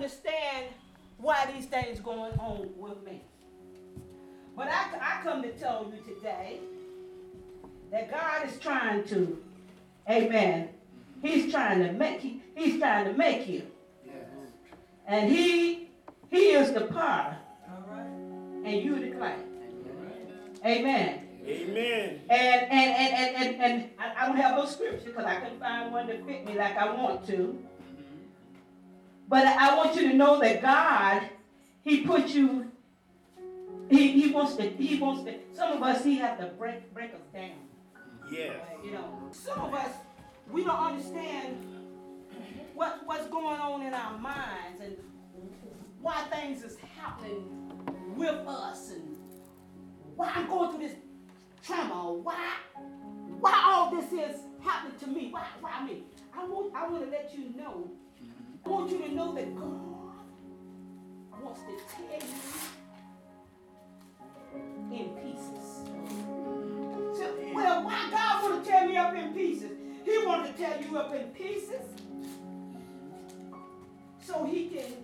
understand why these things going on with me. But I, I come to tell you today that God is trying to, amen, he's trying to make, you, he's trying to make you. Yes. And he, he is the potter. And you the clay. Amen. Amen. And and and and and, and I, I don't have no scripture because I couldn't find one to fit me like I want to. But I want you to know that God, He put you. He, he wants to. He wants to. Some of us, He have to break break us down. Yeah. You know, some of us, we don't understand what what's going on in our minds and why things is happening with us and why I'm going through this trauma. Why why all this is happening to me? Why why me? I want I want to let you know. That God wants to tear you in pieces. So, well, why God want to tear me up in pieces? He wanted to tear you up in pieces so he can.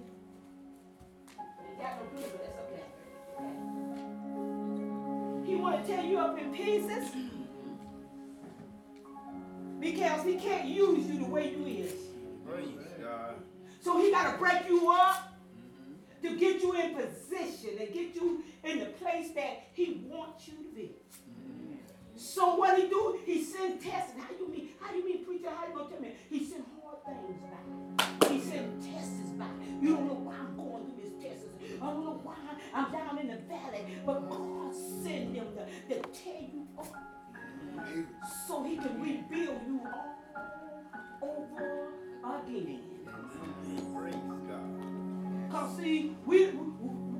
See, we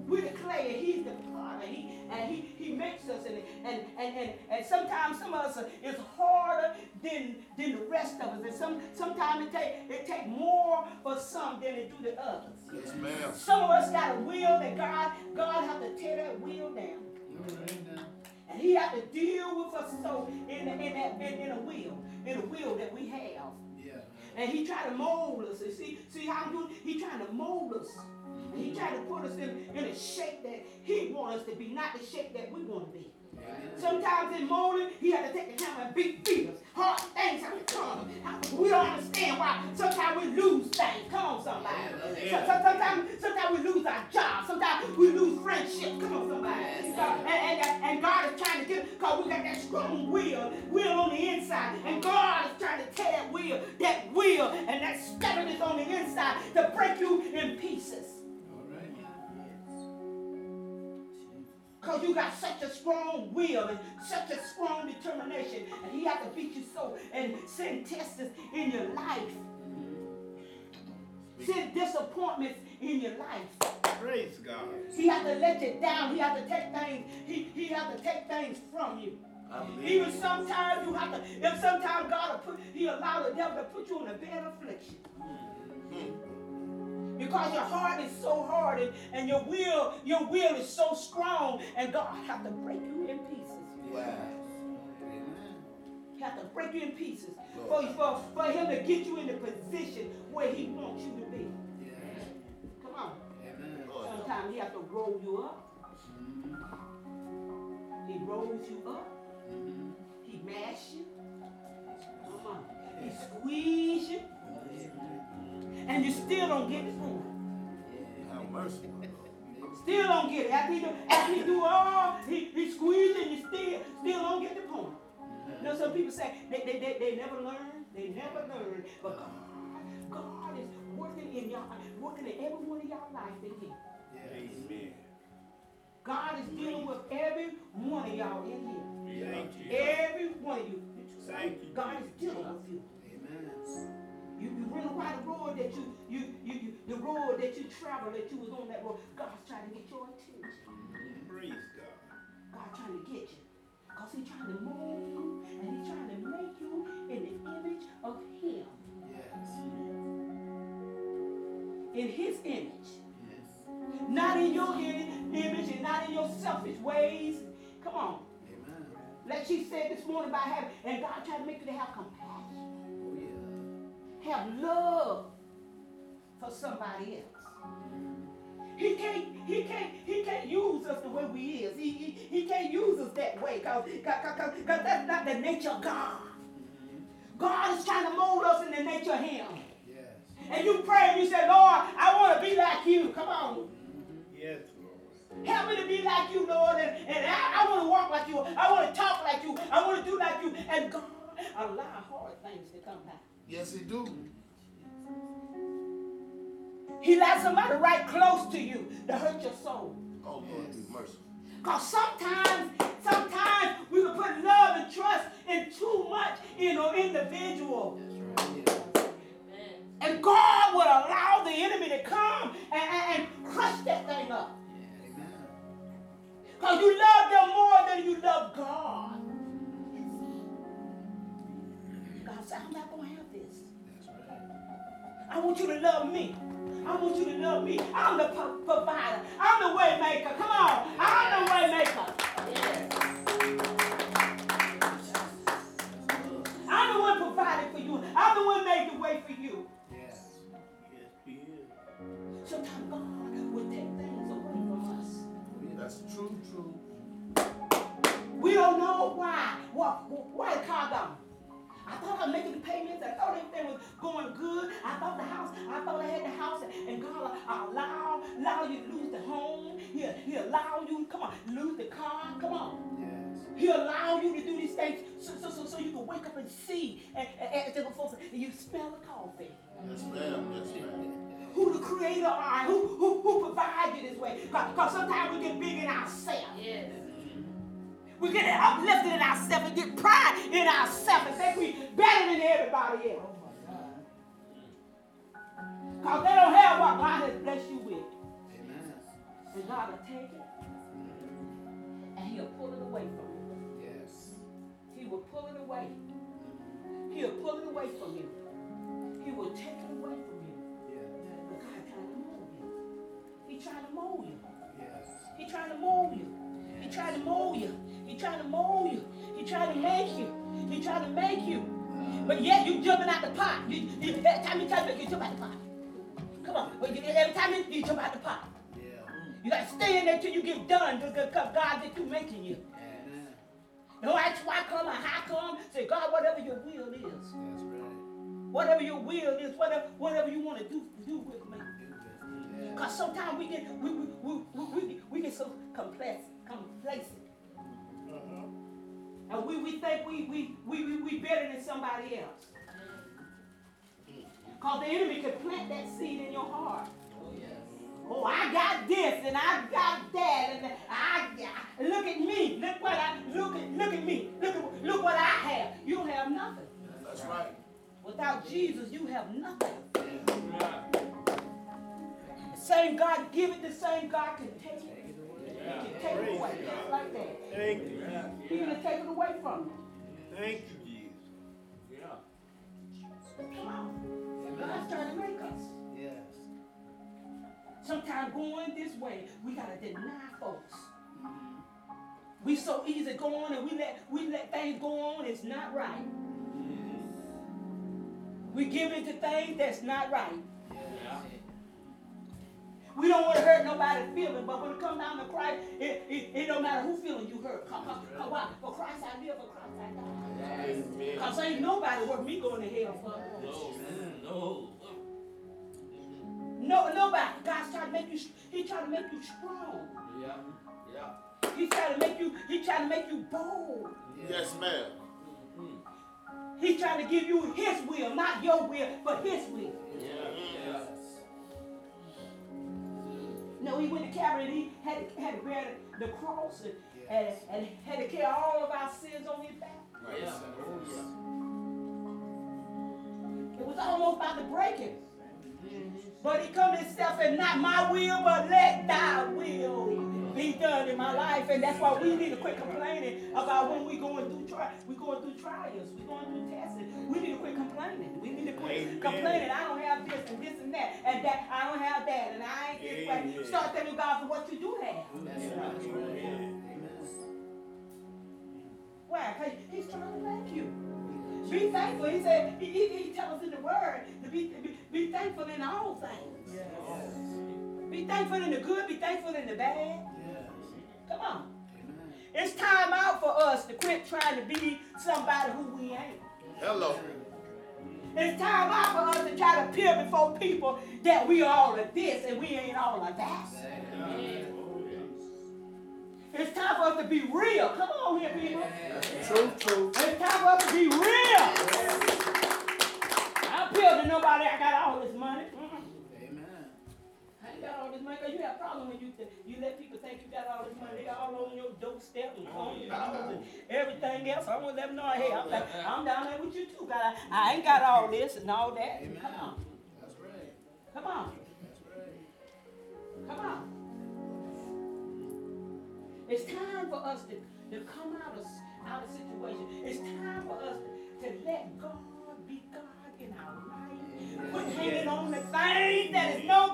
we the clay and he's the potter. He and he he makes us and and and and, and sometimes some of us is harder than than the rest of us. And some sometimes it take it take more for some than it do the others. Yes, ma'am. Some of us got a will that God God have to tear that will down. And he have to deal with us so in, in that in, in a will, in a will that we have. Yeah. And he tried to mold us. And see, see how I'm doing? He trying to mold us. He tried to put us in, in a shape that he wants us to be, not the shape that we want to be. Sometimes in molding, he had to take the hammer and beat, beat us. Hard things have to come. We don't understand why. Sometimes we lose things. Come on, somebody. So- so- Sometimes, sometimes we lose our job. Sometimes we lose friendship. Come on, somebody. So- and, and, and God is trying to get, because we got that strong will, will on the inside. And God is trying to tear that will, that will, and that stubbornness on the inside to break you you got such a strong will and such a strong determination. And he had to beat you so and send tests in your life. Send disappointments in your life. Praise God. He had to let you down. He had to take things, he, he had to take things from you. I believe Even sometimes you have to, if sometimes God will put, he allow the devil to put you in a bed of affliction. Hmm. Hmm. Because your heart is so hard and, and your will, your will is so strong, and God have to break you in pieces. He have to break you in pieces for, for, for him to get you in the position where he wants you to be. Come on. Sometimes he have to roll you up. Mm-hmm. He rolls you up. Mm-hmm. He mashes you. Come on. He squeeze you. And you still don't get it from. Have mercy. Still don't get it. After he do, after he do all, he, he squeeze and you still, still don't get the point. You know, some people say they, they, they, they never learn. They never learn. But God, God is working in y'all, working in every one of y'all life in here. Amen. God is dealing with every one of y'all in here. Thank you. Every one of you. Thank you. God is dealing with you. You, you run by the road that you, you, you, you, the road that you travel, that you was on that road. God's trying to get your attention. Praise God. God trying to get you. Because he's trying to mold you and he's trying to make you in the image of him. Yes. In his image. Yes. Not in your image and not in your selfish ways. Come on. Amen. Like she said this morning about having, and God trying to make you to have compassion. Have love for somebody else. He can't, he can't, he can't use us the way we is. He, he, he can't use us that way because that's not the nature of God. Mm-hmm. God is trying to mold us in the nature of him. Yes. And you pray and you say, Lord, I want to be like you. Come on. Mm-hmm. Yes, Lord. Help me to be like you, Lord. And, and I, I want to walk like you. I want to talk like you. I want to do like you. And God allow hard things to come back. Yes, he do. He let somebody right close to you to hurt your soul. Oh, Lord, be merciful. Because sometimes, sometimes we can put love and trust in too much in an individual. That's right. And God will allow the enemy to come and, and, and crush that thing up. Because you love them more than you love God. Said, I'm not going to have this. I want you to love me. I want you to love me. I'm the provider. I'm the way maker. Come on. I'm the way maker. I'm I thought making the payments. I thought everything was going good. I thought the house, I thought I had the house, and God uh, allow, allow you to lose the home. He'll, he'll allow you, come on, lose the car. Come on. Yes. He'll allow you to do these things so, so, so, so you can wake up and see and, and, and, folks, and you smell the coffee. Yes, ma'am. Yes, ma'am. Who the creator are, who, who, who provides you this way. Because sometimes we get big in ourselves. Yes. We get uplifted in ourselves and get pride in ourselves and think we better than everybody else. Because they don't have what God has blessed you with. Amen. And God will take it and He'll pull it away from you. Yes. He will pull it away. He'll pull it away from you. He will take it away from you. Yeah. But God trying to mold you. He trying to mold you. Yes. He trying to mold you. He trying to mold you. He trying to mold you. He trying to make you. He trying to make you. But yet you jumping out the pot. You, you, every time you try to make you jump out the pot. Come on. Every time you, you jump out the pot. Yeah. You got to stay in there till you get done because God is you making you. Don't ask why come or how come. Say, God, whatever your will is. That's right. Whatever your will is, whatever, whatever you want to do, do with me. Because sometimes we get we, we, we, we, we get so complacent, complacent. Mm-hmm. And we, we think we, we, we, we, we better than somebody else. Mm-hmm. Because the enemy can plant that seed in your heart. Oh, yes. oh, I got this and I got that and I got, look at me. Look what I look at look at me. Look at look what I have. You don't have nothing. That's right. Without Jesus, you have nothing. Yeah. The same God give it, the same God can take it. He can take it away just like that. Thank you. He's going to take it away from you. Thank you, Jesus. Yeah. Come on. God's trying to make us. Yes. Sometimes going this way, we got to deny folks. Mm-hmm. We so easy going and we let we let things go on. It's not right. Yes. We give into things that's not right. We don't want to hurt nobody's feeling, but when it comes down to Christ, it, it, it don't matter who feeling you hurt. Cause, cause, why? For Christ I live, for Christ I die. Because ain't nobody worth me going to hell for. No, no. No, nobody. God's trying to make you, he trying to make you strong. Yeah, yeah. He's trying to make you, he trying to make you bold. Yes, ma'am. He's trying to give you his will, not your will, but his will. Yeah. No, he went to Calvary and he had, had to bear the, the cross and, yes. and, and, had to carry all of our sins on his back. Right. Oh, yeah. It was almost about to break him. But he come himself and not my will, but let thy will be done in my life. And that's why we need to quit complaining about when we're going through trials. We're going through trials, We're going through tests. We need to quit complaining. We need to quit Amen. complaining. I don't have this and this and that and that. I don't have that and I ain't this way. Start thanking God for what you do have. That's right. Why? Because he's trying to make you. Be thankful. He said, he, he, he tells us in the word to be, be Be thankful in all things. Yes. Be thankful in the good, be thankful in the bad. Yes. Come on. It's time out for us to quit trying to be somebody who we ain't. Hello. It's time out for us to try to appear before people that we are all of this and we ain't all of that. It's time for us to be real. Come on here, people. True, true. It's time for us to be real. I appeal to nobody. I got all this money. Amen. I ain't got all this money because you have a problem when you you let people think you got all this money. All on your doorstep and on your house and everything else. I want to let them know, hey, I'm, I'm down there with you too. God, I, I ain't got all this and all that. Amen. Come on. That's right. Come on. That's right. Come on. It's time for us to, to come out of, out of situation. It's time for us to, to let God be God in our life. Quit hanging on the things that is no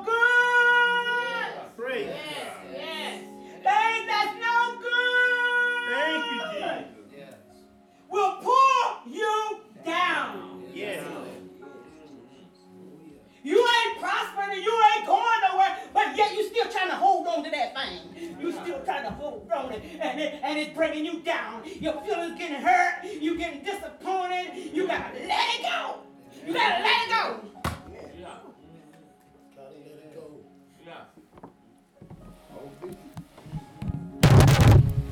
trying to hold on to that thing. You still trying to hold on it, and, it, and it's bringing you down. Your feelings getting hurt, you getting disappointed. You gotta let it go. You gotta let it go. Yeah. Gotta let it go. Yeah.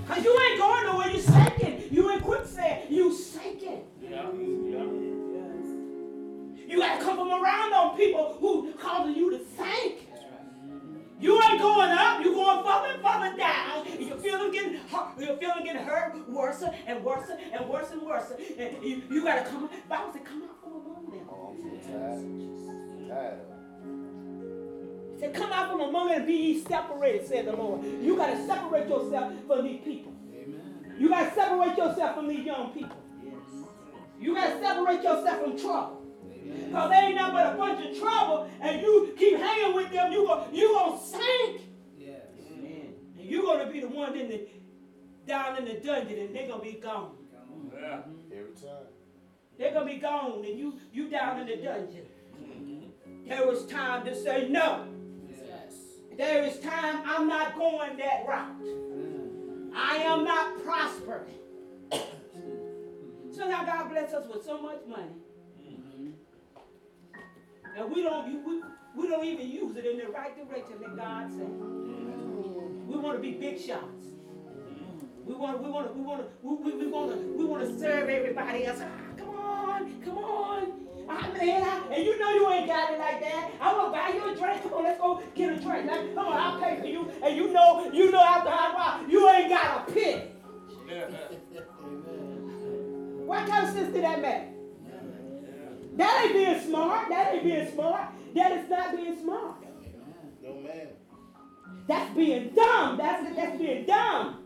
Cause you ain't going nowhere. You sinking. You ain't quicksand. You sinking. Yeah. yeah. You got to come from around those people who causing you to think. You ain't going up, you're going further and further down. And you're feeling getting hurt, you're feeling getting hurt worse and worse and worse and worse. And you, you gotta come out. Bible said, come out from among them. Oh, I'm so tired. Said, come out from among them and be ye separated, said the Lord. You gotta separate yourself from these people. Amen. You gotta separate yourself from these young people. Yes. You gotta separate yourself from trouble. Because they ain't nothing but a bunch of trouble, and you keep hanging with them, you go, you gonna sink. Yes. Amen. And you're gonna be the one in the down in the dungeon, and they're gonna be gone. Yeah. Mm-hmm. Every time. They're gonna be gone, and you you down in the dungeon. Mm-hmm. There was time to say no. Yes. There is time I'm not going that route. Mm. I am not prospering. so now God bless us with so much money. And we don't we, we don't even use it in the right direction that God said. We want to be big shots. We want we want to we want to we, we, want to we want to serve everybody else. Ah, come on, come on. Ah, man, I, and you know you ain't got it like that. I'm gonna buy you a drink. Come on, let's go get a drink. Like, come on, I'll pay for you. And you know, you know after a while, you ain't got a penny. what kind of sense did that make? That ain't being smart. That ain't being smart. That is not being smart. No man. That's being dumb. That's that's being dumb.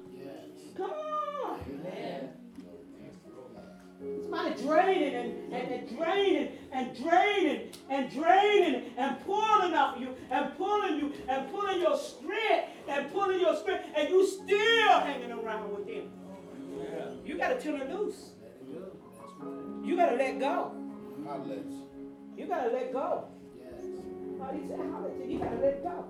Come on. Amen. Somebody draining and, and, and draining and draining and draining and pulling off you and pulling you and pulling your strength and pulling your strength and you still hanging around with them. You got to turn it loose. You got to let go. You gotta let go. Yes. Oh, said, You gotta let go.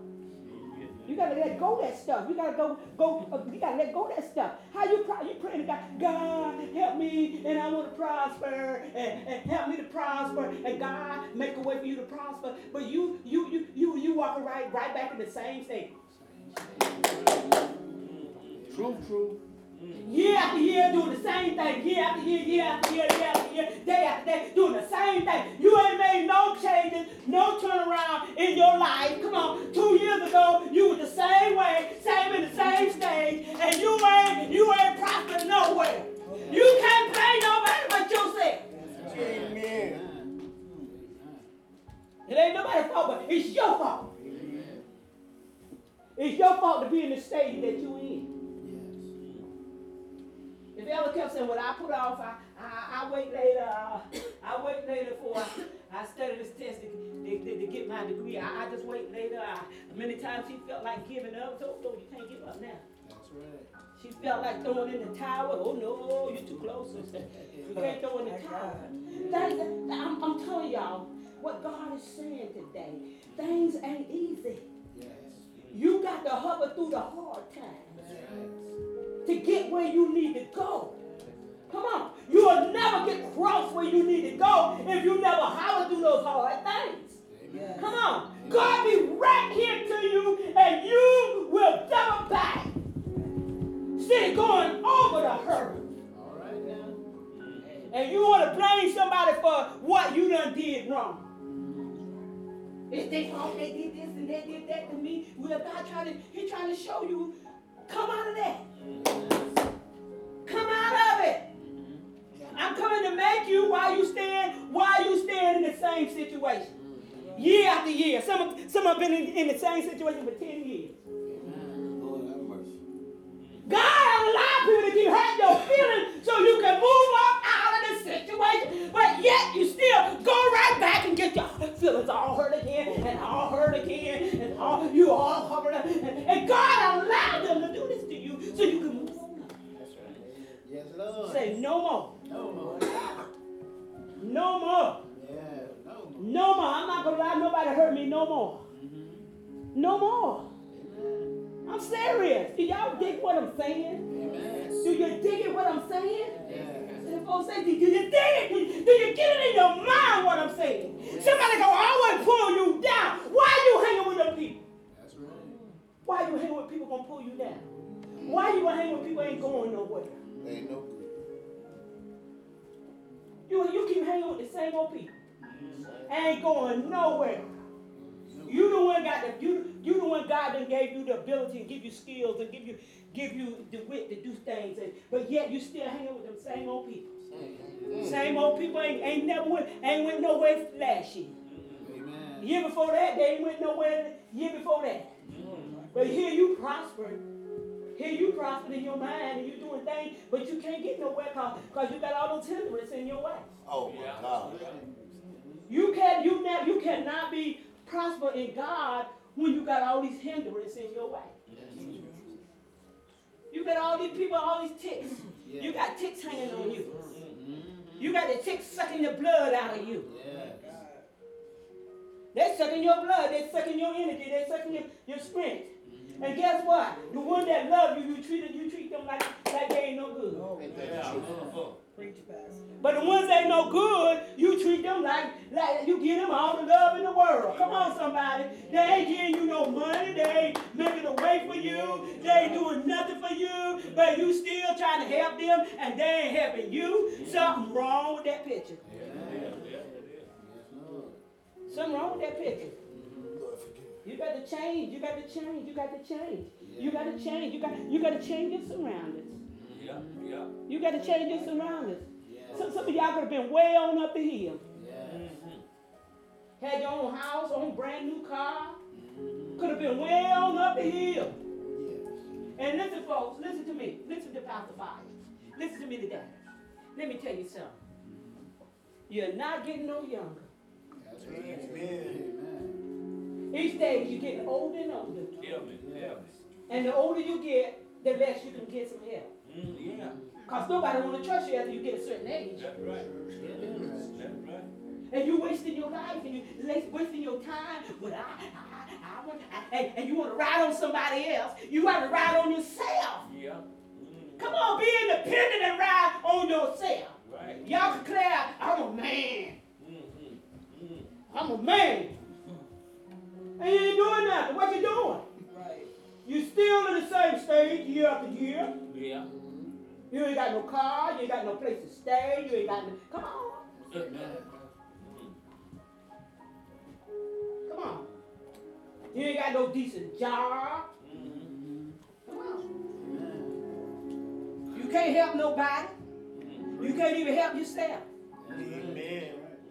You gotta let go that stuff. You gotta go, go. Uh, you gotta let go that stuff. How you pray? You praying to God, God help me, and I want to prosper, and, and help me to prosper, and God make a way for you to prosper. But you, you, you, you, you walking right, right back in the same state. True, true. Year after year doing the same thing. Year after year, year after year, year after year, day after day, doing the same thing. You ain't made no changes, no turnaround in your life. Come on, two years ago, you were the same way, same in the same stage, and you ain't you ain't prospered nowhere. You can't blame nobody but yourself. Amen. It ain't nobody's fault, but it's your fault. It's your fault to be in the state that you in. If ever kept saying, well, I put off, I, I, I wait later, uh, I wait later for, I study this test to, to, to get my degree. I, I just wait later. I, many times she felt like giving up. So, no, you can't give up now. That's right. She felt like throwing in the towel. Oh, no, you're too close. You can't throw in the towel. I'm, I'm telling y'all, what God is saying today. Things ain't easy. Yes. You got to hover through the hard times to get where you need to go. Come on. You will never get cross where you need to go if you never hover through those hard things. Come on. God be right here to you and you will double back. Instead going over the hurdle. All right. And you want to blame somebody for what you done did wrong. It's their fault they did this and they did that to me. Well, God trying to, He trying to show you, come out of that. Come out of it. I'm coming to make you while you stand, while you stand in the same situation. Year after year. Some, some have been in, in the same situation for 10 years. Ability and give you skills and give you give you the wit to do things and but yet you still hanging with them same old people. Mm-hmm. Same old people ain't, ain't never went ain't went nowhere last year. Amen. Year before that they ain't went nowhere year before that. Mm-hmm. But here you prospered. Here you prospered in your mind and you doing things, but you can't get nowhere because you got all those hindrances in your way. Oh my God. You can you now you cannot be prosper in God when you got all these hindrances in your way. You got all these people, all these ticks. You got ticks hanging on you. You got the ticks sucking the blood out of you. They're sucking your blood. They're sucking your energy. They're sucking your, your strength. And guess what? The one that love you, you treat you treat them like, like they ain't no good. Mm. But the ones that ain't no good, you treat them like, like you give them all the love in the world. Come on, somebody. They ain't giving you no money. They ain't making a way for you. They ain't doing nothing for you. But you still trying to help them and they ain't helping you. Something wrong with that picture. Something wrong with that picture. You got to change. You got to change. You got to change. You got to change. You got you got to change your surroundings. Yeah, yeah. You got to change your surroundings. Some, some of y'all could have been way on up the hill. Had your own house, own brand new car. Mm-hmm. Could have been way on up the hill. And listen, folks, listen to me. Listen to Pastor Fire. Listen to me today. Let me tell you something. You're not getting no younger. that's Amen. Each day you're getting older and older. Tell me, tell me. And the older you get, the less you can get some help. Mm, yeah, Because nobody want to trust you after you get a certain age. that's right. That's right. And you're wasting your life and you la- wasting your time. Well, I, I, I, want, I, and, and you want to ride on somebody else. You got to ride on yourself. Yeah. Mm, Come on, be independent and ride on yourself. right. Y'all declare, I'm a man. Mm-hmm. Mm. I'm a man. And you ain't doing nothing. What you doing? Right. You still in the same stage year after year. Yeah. You ain't got no car. You ain't got no place to stay. You ain't got no. Come on. Come on. You ain't got no decent job. Come on. You can't help nobody. You can't even help yourself. Amen.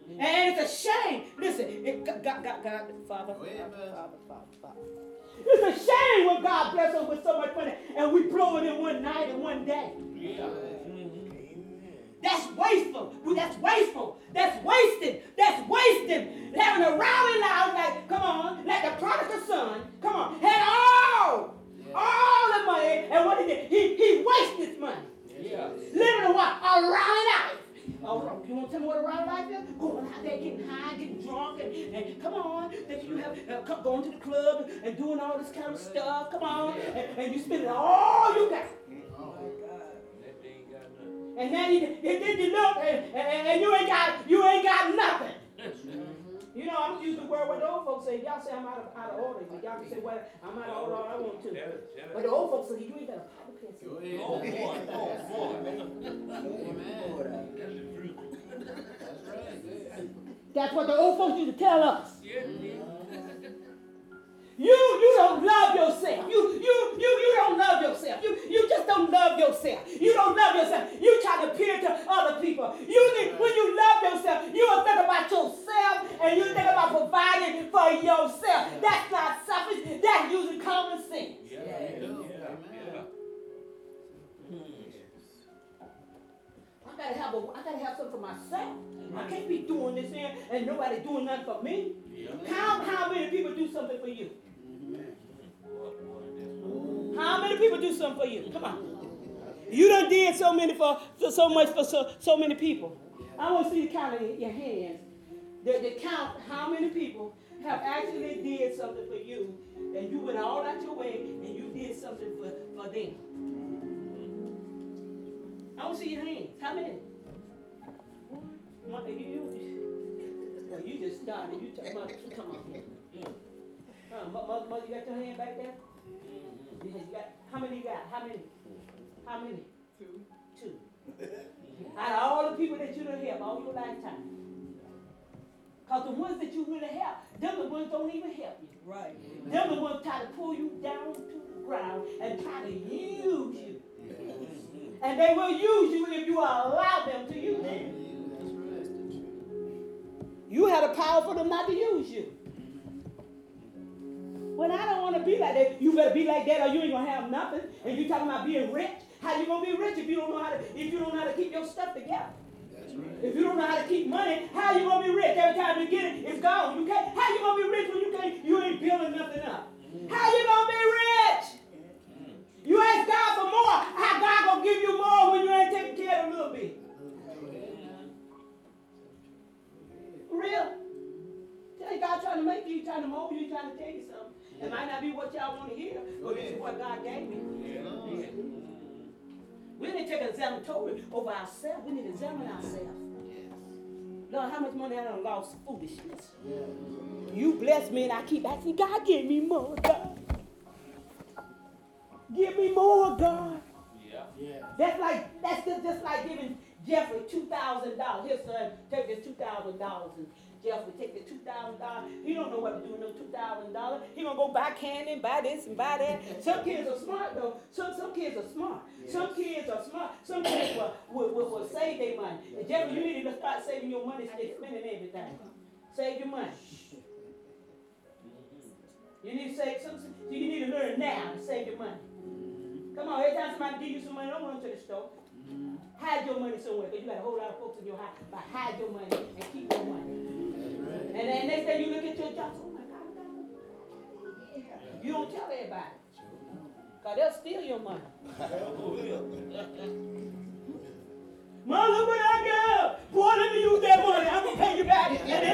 And it's a shame. Listen, it, God, God, God, Father, Father. Father, Father, Father. It's a shame when God bless us with so much money and we blow it in one night and one day. That's wasteful. That's wasteful. That's wasted. That's wasted. Having a rowdy loud like, come on, like the prodigal son, come on, had all, all the money, and what he did, he, he wasted his money. Yeah. Living a what? A rowdy life. Oh, you want to tell me what a rowdy life is? Going out there getting high, and, and, and come on, that you have uh, come, going to the club and doing all this kind of stuff. Come on, and, and you spending all you got. That they ain't got nothing. And then you, and then you look and, and, and you ain't got you ain't got nothing. You know, I'm using the word what the old folks say. Y'all say I'm out of, out of order. but Y'all can say, well, I'm out of order all I want to. Tell it, tell But the old folks say, you ain't got a power pencil. Go Oh, ahead. boy, oh, boy. Amen. That's the truth. That's right. That's what the old folks used to tell us. Yeah. You you don't love yourself. You you you you don't love yourself. You you just don't love yourself. You don't love yourself. You try to appear to other people. You need, when you love yourself, you will think about yourself and you think about providing for yourself. That's not I gotta have a I gotta have something for myself. I mm-hmm. can't be doing this here and nobody doing nothing for me. How how many people do something for you? That's- How many people do something for you? Come on. You done did so many for, for so much for so, so many people. I want to see the count of your hands. The, the count how many people have actually did something for you and you went all out your way and you did something for, for them. I want to see your hands. How many? Mother, you, you, well, you just started. You talk about, come on here. Uh, mother, mother, you got your hand back there? Mm-hmm. You got, how many you got? How many? How many? Two. Two. Out of all the people that you done help all your lifetime. Because the ones that you really help, them the ones don't even help you. Right. Them the ones try to pull you down to the ground and try to use you. Mm-hmm. And they will use you if you allow them to use you. You had a power for them not to use you. Well, I don't want to be like that. You better be like that, or you ain't gonna have nothing. And you talking about being rich? How you gonna be rich if you don't know how to? If you don't know how to keep your stuff together? That's right. If you don't know how to keep money, how you gonna be rich? Every time you get it, it's gone. You can't. How you gonna be rich when you can't? You ain't building nothing up. How you gonna be rich? You ask God for more. How God gonna give you more when you ain't taking care of a little bit? For real? Tell you God trying to make you, trying to mold you, trying to tell you something. It might not be what y'all want to hear, but this is what God gave me. We need to take an examinatory over ourselves. We need to examine ourselves. Lord, how much money I done lost foolishness. You bless me and I keep asking, God, give me more, God. Give me more, God. Yeah. Yeah. That's like that's just, just like giving Jeffrey two thousand dollars. His son take this two thousand dollars and Jeffrey take the two thousand dollars. He don't know what to do with no two thousand dollars. He gonna go buy candy and buy this and buy that. Some kids are smart though. Some some kids are smart. Some kids are smart. Some kids will, will, will, will save their money. And Jeffrey, you need to start saving your money instead of spending everything. Save your money. Mm-hmm. You need to save some. You need to learn now to save your money. Come on, every time somebody give you some money, don't run to the store. Hide your money somewhere, because you got a whole lot of folks in your house. But hide your money and keep your money. And then next day you look at your job, oh my God. You don't tell everybody. Because they'll steal your money. Mom, look what I got. Boy, let me use that money. I'm going to pay you back. And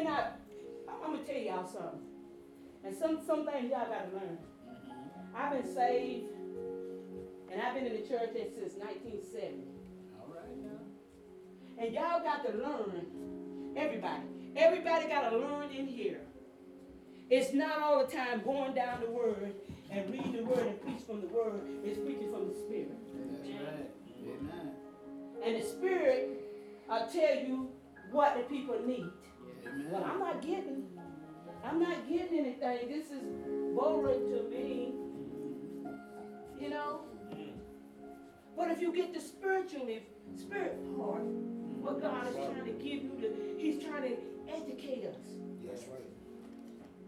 may not. I'm gonna tell y'all something. And some some things y'all gotta learn. I've been saved, and I've been in the church since 1970. all right now. And y'all got to learn. Everybody, everybody got to learn in here. It's not all the time going down the word and reading the word and preach from the word. It's preaching from the spirit. That's right. Amen. And the spirit will tell you what the people need. Amen. I'm not getting, I'm not getting anything. This is boring to me. You know? Mm. But if you get the spiritually, spirit part, mm. what God is trying to give you, to, He's trying to educate us. That's right.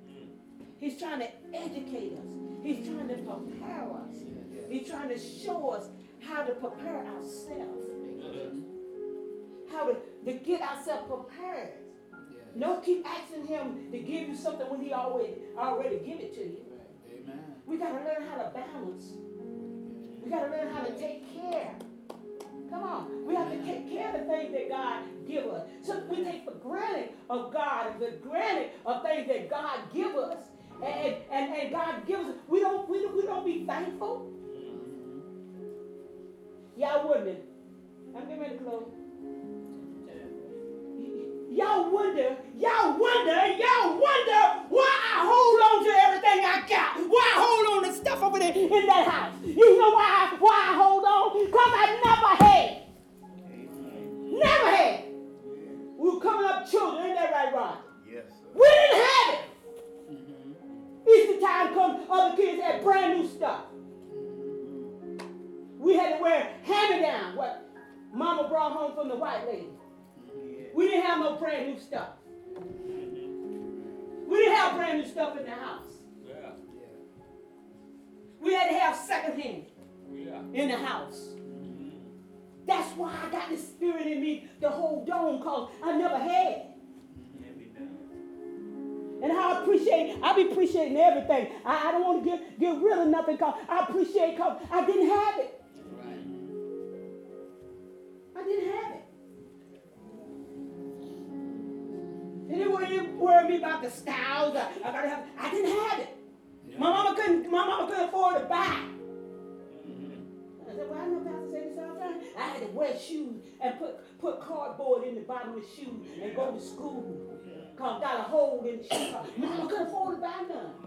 Mm. He's trying to educate us. He's trying to prepare us. He's trying to show us how to prepare ourselves. How to, to get ourselves prepared. No, keep asking him to give you something when he already already give it to you. Amen. We gotta learn how to balance. We gotta learn how to take care. Come on, we have to take care of the things that God give us. So we take for granted of God and for granted of things that God give us. And, and, and God gives us. We don't we don't, we don't be thankful. Mm-hmm. Y'all with me? I'm getting ready to close. Y'all wonder, y'all wonder, y'all wonder why I hold on to everything I got. Why I hold on to stuff over there in that house. You know why why I I, I don't want to get, get rid of nothing because I appreciate because I didn't have it. I didn't have it. And it wouldn't worry me about the styles. I, I gotta have. I didn't have it. My mama couldn't. My mama couldn't afford to buy. Mm-hmm. I said, "Well, I know Pastor say this all the time. I had to wear shoes and put put cardboard in the bottom of the shoe and go to school. Cause got a hole in the shoe. Mama couldn't afford to buy none.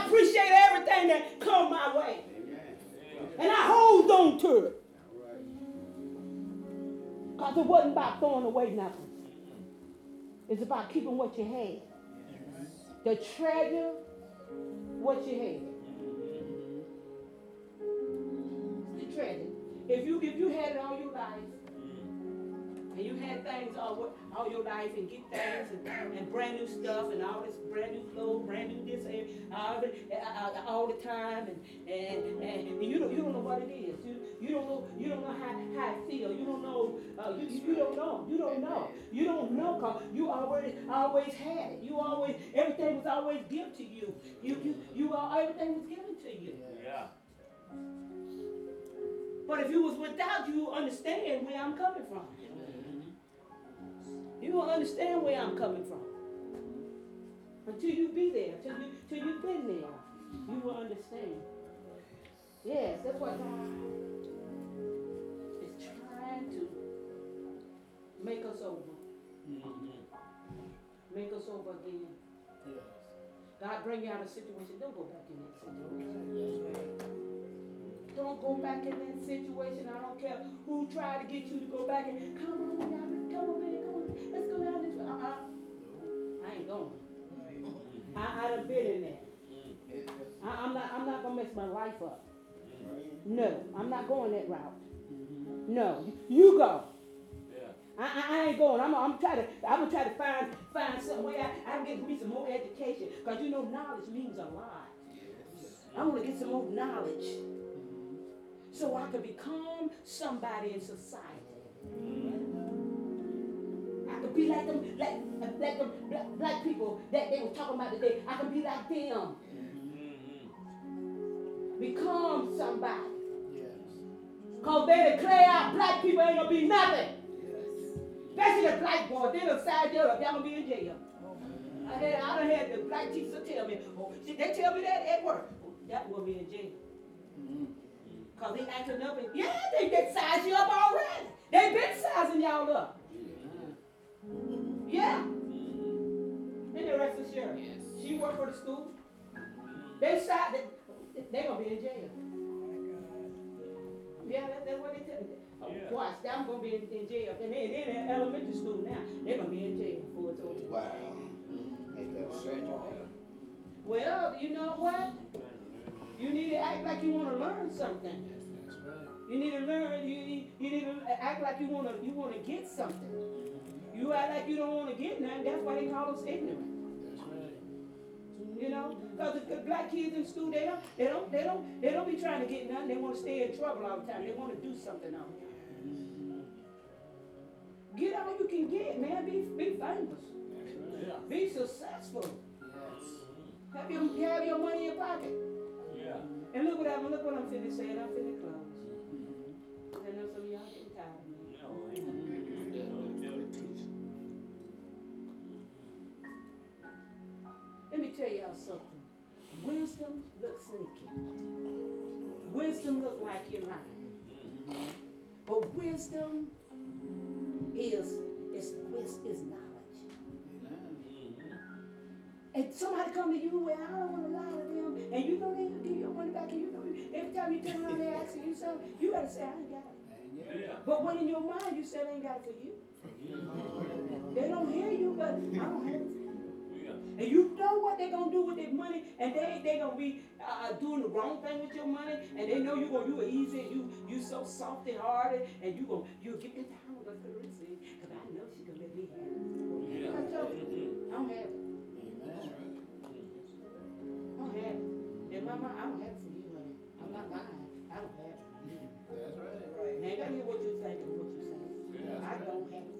I appreciate everything that come my way, and I hold on to it. Because it wasn't about throwing away nothing. It's about keeping what you had. The treasure what you had. The treasure. If you if you had it all your life, and you had things all, all your life and get things and, and brand new stuff and all this brand new clothes, brand new this and all, uh, uh, all the time and, and, and you don't you don't know what it is. You, you don't know you don't know how, how it feel. You don't know uh, you, you don't know. You don't know. You don't know cause you already always had it. You always everything was always given to you. You you you everything was given to you. Yeah. But if you was without you understand where I'm coming from. You will understand where I'm coming from. Until you be there, until you till you've been there, you will understand. Yes, that's what God is trying to make us over. Mm-hmm. Make us over again. God bring you out of situation. Don't go back in that situation. Don't go back in that situation. I don't care who tried to get you to go back and come on, come on, man, come on, let's go down this way. Uh-uh. I ain't going. I, I done been in there. Mm. I, I'm not I'm not gonna mess my life up. Mm. No, I'm not going that route. Mm-hmm. No, you go. I, I, I ain't going. I'm, I'm trying to. I'm gonna try to find find some way I, I can get me some more education because you know knowledge means a lot. I want to get some more knowledge mm-hmm. so I can become somebody in society. I could be like them, like, like them black, black people that they were talking about today. I can be like them. Become somebody. Because they declare out black people ain't gonna be nothing. Especially the black boys, they side jail up, y'all gonna be in jail. Oh. I had, I done had the black teachers tell me, oh, they tell me that at work. Oh, that will be in jail. Mm-hmm. Cause they acting up and, yeah, they been sizing you up already. They been sizing y'all up. Yeah. And the rest of Sheriff. She work for the school. They size, they, they gonna be in jail. Oh yeah, that, that's what they tell me. Oh, Yeah. Watch, I'm gonna be in, in jail. And they, they in elementary school now. They're gonna be in jail before it's over. Wow. Ain't that? Well, you know what? You need to act like you wanna learn something. That's right. You need to learn, you need, you need to act like you wanna, you wanna get something. You act like you don't wanna get nothing, that's why they call us ignorant. That's right. You know, because the black kids in school, they don't, they don't, they don't, they don't be trying to get nothing. They want to stay in trouble all the time. They want to do something on Get all you can get, man. Be, be famous. Yeah. Be successful. Yes. Have your, have your money in your pocket. Yeah. And look what I'm, look what I'm finna say. I'm finna tell y'all something. Wisdom looks sneaky. Wisdom look like you're lying. But wisdom is is is knowledge. And somebody come to you, well, I don't want to lie to them, and you know they give your money back, and you know every time you turn around they asking you something, you gotta say I ain't got it. Yeah. But when in your mind you said I ain't got it for you, they don't hear you, but I don't have it. And you know what they're going to do with their money, and they they going to be uh, doing the wrong thing with your money, and they know you going to do it easy, and you, you so soft and hearted, and you gonna you get in time with us, because I know she going to let me hear it. I don't have it. I don't have it. In my mind, I don't have it for you, honey. I'm not lying. I don't have it. That's right. Now, I got to hear what you're thinking, what you're saying. I don't have it.